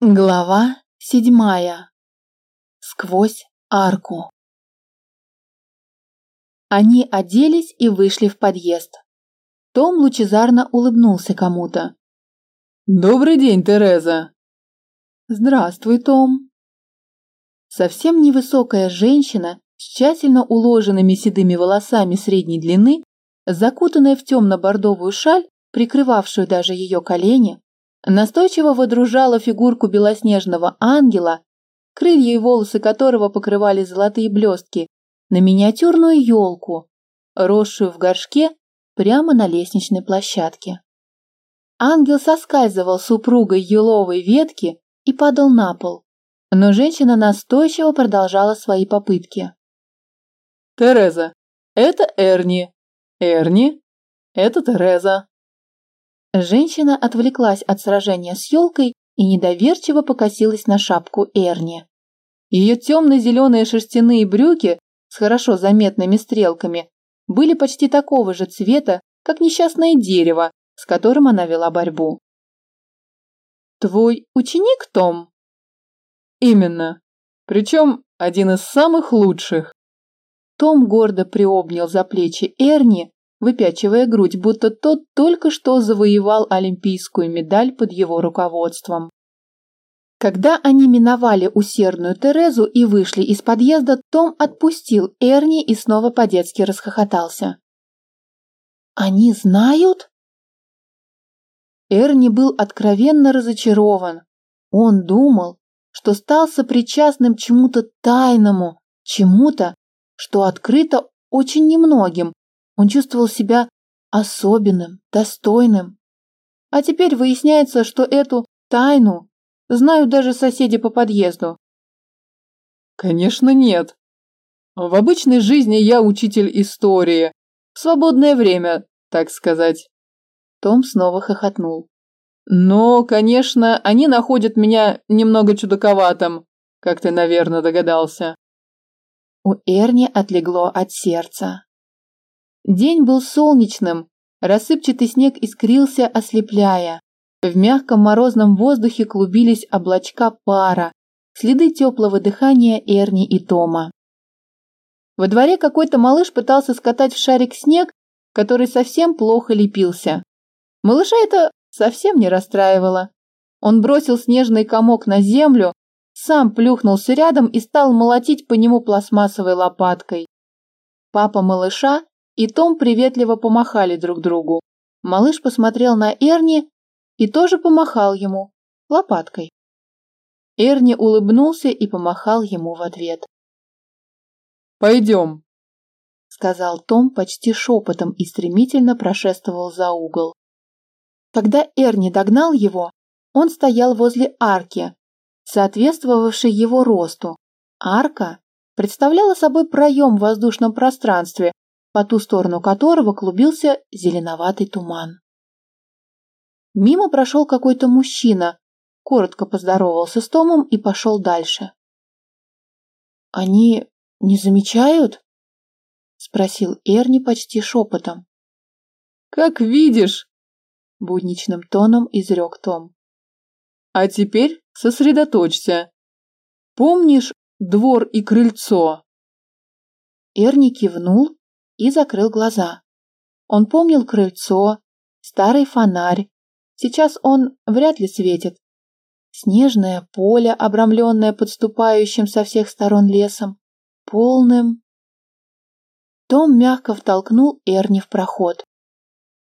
Глава седьмая. Сквозь арку. Они оделись и вышли в подъезд. Том лучезарно улыбнулся кому-то. «Добрый день, Тереза!» «Здравствуй, Том!» Совсем невысокая женщина с тщательно уложенными седыми волосами средней длины, закутанная в темно-бордовую шаль, прикрывавшую даже ее колени, Настойчиво водружала фигурку белоснежного ангела, крылья и волосы которого покрывали золотые блестки, на миниатюрную елку, росшую в горшке прямо на лестничной площадке. Ангел соскальзывал с упругой еловой ветки и падал на пол, но женщина настойчиво продолжала свои попытки. «Тереза, это Эрни. Эрни, это Тереза. Женщина отвлеклась от сражения с елкой и недоверчиво покосилась на шапку Эрни. Ее темно-зеленые шерстяные брюки с хорошо заметными стрелками были почти такого же цвета, как несчастное дерево, с которым она вела борьбу. «Твой ученик, Том?» «Именно. Причем один из самых лучших». Том гордо приобнял за плечи Эрни выпячивая грудь, будто тот только что завоевал олимпийскую медаль под его руководством. Когда они миновали усердную Терезу и вышли из подъезда, Том отпустил Эрни и снова по-детски расхохотался. «Они знают?» Эрни был откровенно разочарован. Он думал, что стал сопричастным чему-то тайному, чему-то, что открыто очень немногим, он чувствовал себя особенным, достойным. А теперь выясняется, что эту тайну знают даже соседи по подъезду. Конечно, нет. В обычной жизни я учитель истории. В свободное время, так сказать. Том снова хохотнул. Но, конечно, они находят меня немного чудаковатым, как ты, наверное, догадался. У Эрни отлегло от сердца. День был солнечным, рассыпчатый снег искрился, ослепляя. В мягком морозном воздухе клубились облачка пара, следы теплого дыхания Эрни и Тома. Во дворе какой-то малыш пытался скатать в шарик снег, который совсем плохо лепился. Малыша это совсем не расстраивало. Он бросил снежный комок на землю, сам плюхнулся рядом и стал молотить по нему пластмассовой лопаткой. Папа малыша и Том приветливо помахали друг другу. Малыш посмотрел на Эрни и тоже помахал ему лопаткой. Эрни улыбнулся и помахал ему в ответ. «Пойдем», — сказал Том почти шепотом и стремительно прошествовал за угол. Когда Эрни догнал его, он стоял возле арки, соответствовавшей его росту. Арка представляла собой проем в воздушном пространстве, по ту сторону которого клубился зеленоватый туман. Мимо прошел какой-то мужчина, коротко поздоровался с Томом и пошел дальше. «Они не замечают?» — спросил Эрни почти шепотом. «Как видишь!» — будничным тоном изрек Том. «А теперь сосредоточься. Помнишь двор и крыльцо?» Эрни кивнул и закрыл глаза. Он помнил крыльцо, старый фонарь. Сейчас он вряд ли светит. Снежное поле, обрамленное подступающим со всех сторон лесом, полным. Том мягко втолкнул Эрни в проход.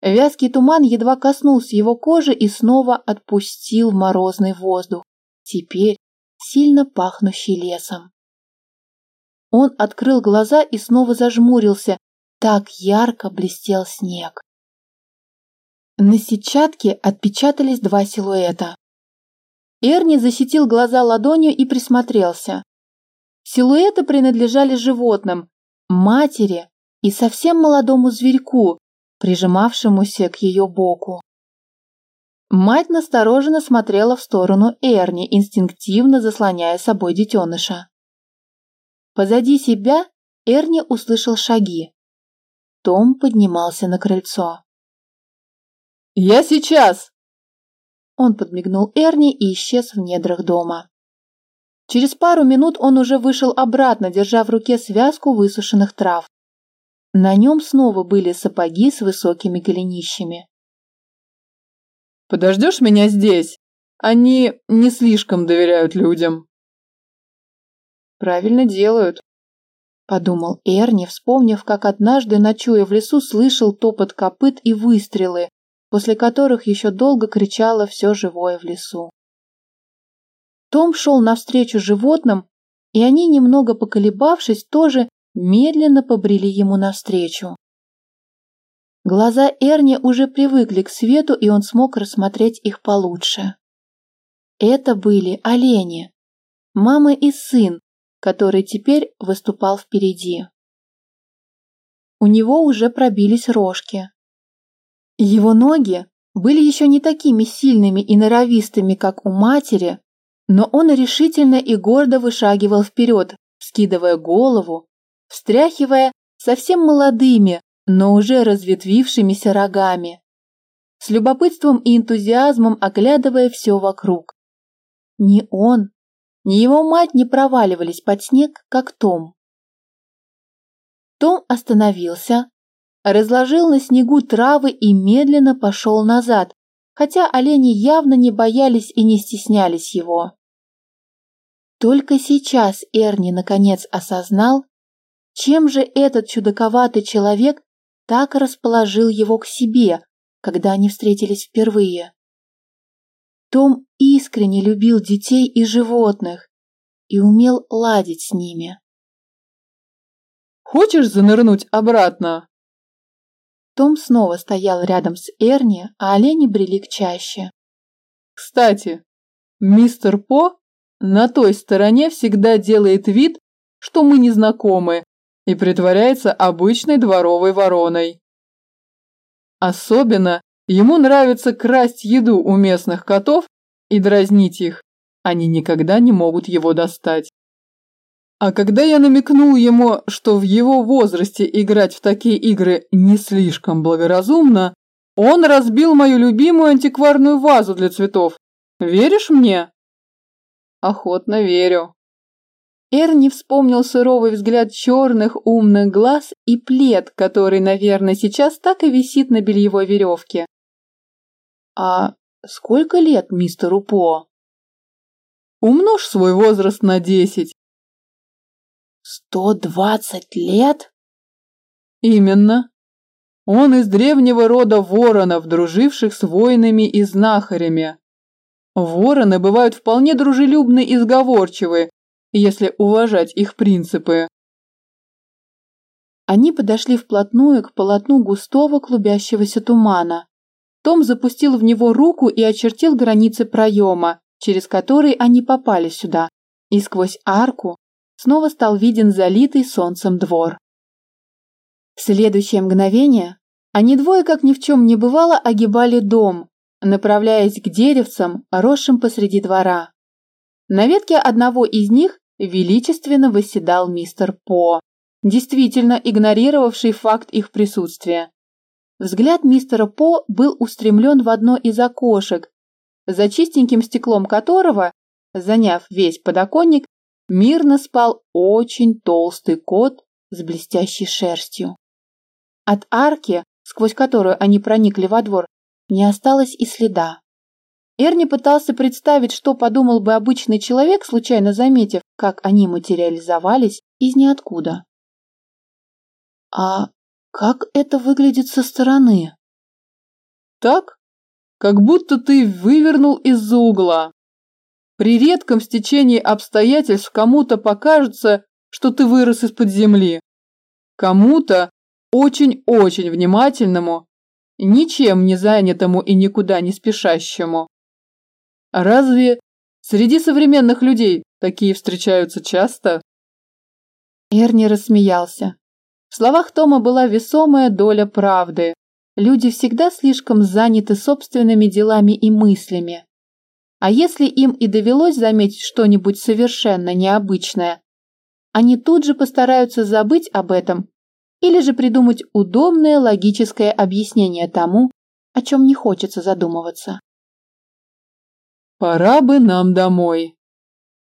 Вязкий туман едва коснулся его кожи и снова отпустил в морозный воздух, теперь сильно пахнущий лесом. Он открыл глаза и снова зажмурился, так ярко блестел снег. На сетчатке отпечатались два силуэта. Эрни защитил глаза ладонью и присмотрелся. Силуэты принадлежали животным, матери и совсем молодому зверьку, прижимавшемуся к ее боку. Мать настороженно смотрела в сторону Эрни, инстинктивно заслоняя собой детеныша. Позади себя Эрни услышал шаги. Том поднимался на крыльцо. «Я сейчас!» Он подмигнул Эрни и исчез в недрах дома. Через пару минут он уже вышел обратно, держа в руке связку высушенных трав. На нем снова были сапоги с высокими голенищами. «Подождешь меня здесь? Они не слишком доверяют людям». «Правильно делают», – подумал Эрни, вспомнив, как однажды, ночуя в лесу, слышал топот копыт и выстрелы, после которых еще долго кричало все живое в лесу. Том шел навстречу животным, и они, немного поколебавшись, тоже медленно побрели ему навстречу. Глаза Эрни уже привыкли к свету, и он смог рассмотреть их получше. Это были олени, мама и сын, который теперь выступал впереди. У него уже пробились рожки. Его ноги были еще не такими сильными и норовистыми, как у матери, но он решительно и гордо вышагивал вперед, скидывая голову, встряхивая совсем молодыми, но уже разветвившимися рогами, с любопытством и энтузиазмом оглядывая все вокруг. Ни он, ни его мать не проваливались под снег, как Том. Том остановился, разложил на снегу травы и медленно пошел назад, хотя олени явно не боялись и не стеснялись его. Только сейчас Эрни наконец осознал, чем же этот чудаковатый человек так расположил его к себе, когда они встретились впервые. Том искренне любил детей и животных и умел ладить с ними. «Хочешь занырнуть обратно?» Том снова стоял рядом с Эрни, а олени брели к чаще. «Кстати, мистер По на той стороне всегда делает вид, что мы не знакомы, и притворяется обычной дворовой вороной. Особенно ему нравится красть еду у местных котов и дразнить их. Они никогда не могут его достать. А когда я намекнул ему, что в его возрасте играть в такие игры не слишком благоразумно, он разбил мою любимую антикварную вазу для цветов. Веришь мне? Охотно верю. Эрни вспомнил суровый взгляд черных умных глаз и плед, который, наверное, сейчас так и висит на бельевой веревке. «А сколько лет мистеру По?» «Умножь свой возраст на десять». «Сто двадцать лет?» «Именно. Он из древнего рода воронов, друживших с воинами и знахарями. Вороны бывают вполне дружелюбны и сговорчивы, если уважать их принципы. Они подошли вплотную к полотну густого клубящегося тумана. Том запустил в него руку и очертил границы проема, через который они попали сюда, и сквозь арку снова стал виден залитый солнцем двор. В следующее мгновение они двое, как ни в чем не бывало, огибали дом, направляясь к деревцам, росшим посреди двора. На ветке одного из них величественно восседал мистер По, действительно игнорировавший факт их присутствия. Взгляд мистера По был устремлен в одно из окошек, за чистеньким стеклом которого, заняв весь подоконник, мирно спал очень толстый кот с блестящей шерстью. От арки, сквозь которую они проникли во двор, не осталось и следа. Эрни пытался представить, что подумал бы обычный человек, случайно заметив, как они материализовались из ниоткуда. А как это выглядит со стороны? Так, как будто ты вывернул из-за угла. При редком стечении обстоятельств кому-то покажется, что ты вырос из-под земли. Кому-то, очень-очень внимательному, ничем не занятому и никуда не спешащему. Разве среди современных людей такие встречаются часто? Эрни рассмеялся. В словах Тома была весомая доля правды. Люди всегда слишком заняты собственными делами и мыслями. А если им и довелось заметить что-нибудь совершенно необычное, они тут же постараются забыть об этом или же придумать удобное логическое объяснение тому, о чем не хочется задумываться. Пора бы нам домой.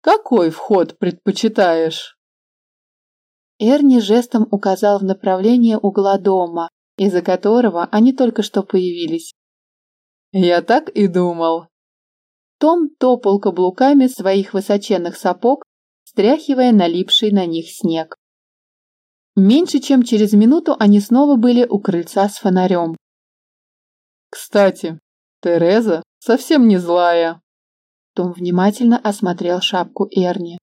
Какой вход предпочитаешь? Эрни жестом указал в направлении угла дома, из-за которого они только что появились. Я так и думал. Том топал каблуками своих высоченных сапог, стряхивая налипший на них снег. Меньше чем через минуту они снова были у крыльца с фонарем. Кстати, Тереза совсем не злая. Том внимательно осмотрел шапку Эрни.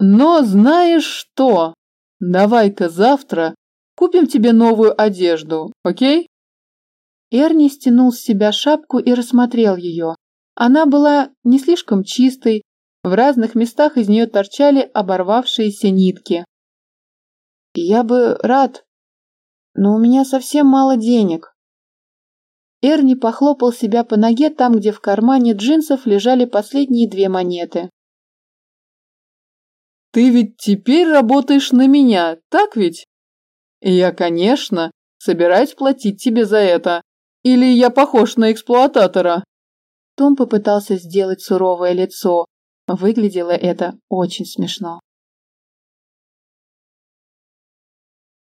Но знаешь что? Давай-ка завтра купим тебе новую одежду, окей? Эрни стянул с себя шапку и рассмотрел ее. Она была не слишком чистой, в разных местах из нее торчали оборвавшиеся нитки. «Я бы рад, но у меня совсем мало денег». Эрни похлопал себя по ноге там, где в кармане джинсов лежали последние две монеты. «Ты ведь теперь работаешь на меня, так ведь? И я, конечно, собираюсь платить тебе за это. Или я похож на эксплуататора?» Том попытался сделать суровое лицо. Выглядело это очень смешно.